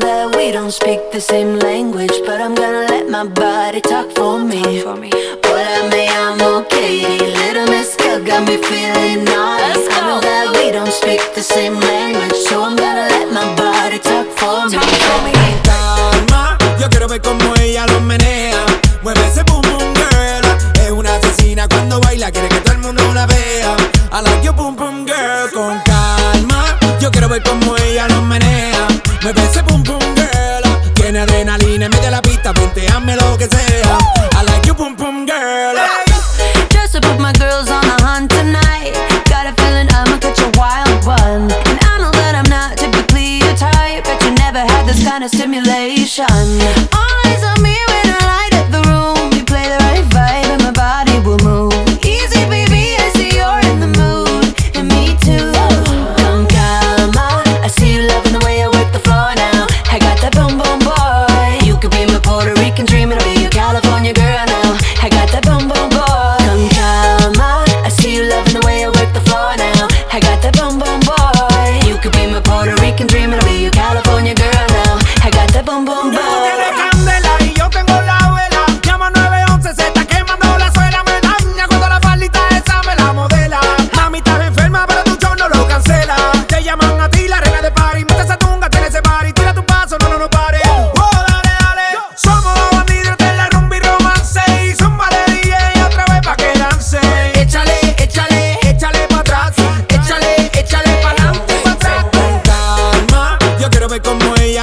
that we don't speak the same language, but I'm gonna let my body talk for me. For me. Hola, me llamo Katie. Little Miss Girl got me feeling naughty. I know that we don't speak the same language, so I'm gonna let my body talk for me. Talk for me. calma. Yo quiero ver cómo ella lo menea. Mueve ese boom boom girl. Es una asesina cuando baila, quiere que todo el mundo la vea. I like your boom boom girl con calma. Yo quiero ver cómo ella lo menea. Mueve ese boom boom girl. Tiene adrenalina de la pista, ponteame lo que sea. I like you boom boom girl. Just to put my girls on the hunt tonight. Got a feeling I'ma catch a wild one. And I know that I'm not typically your type, but you never had this kind of stimulation. Eyes on me that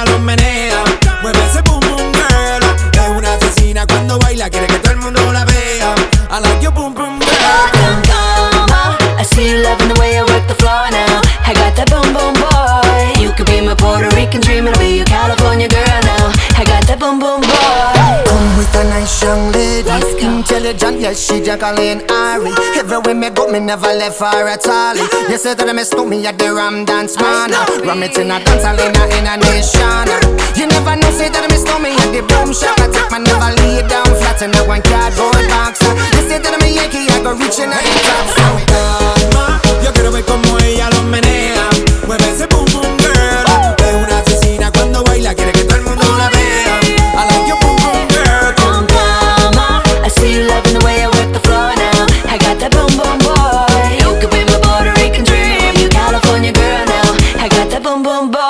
ella lo menea. Mueve ese boom boom girl. Es una asesina cuando baila, quiere que todo el mundo la vea. I like your boom boom girl. Con calma, I see you loving the way I work the floor now. I got that boom boom boy. You could be my Puerto Rican dream, and I'll be your California girl now. I got that boom boom boy. Come with a nice young lady Let's go. Intelligent, yes, she Jacqueline Ari Everywhere me go, me never left her at all. You say that me stop me at the Ram Dance Man. Ram it in a dance hall in a, in a nation. You never know, say that me stop me at the Boom Shop. I take my never lay down flat in a one cardboard box. You say that me Yankee, I go reaching at the top so boom, boom, boom.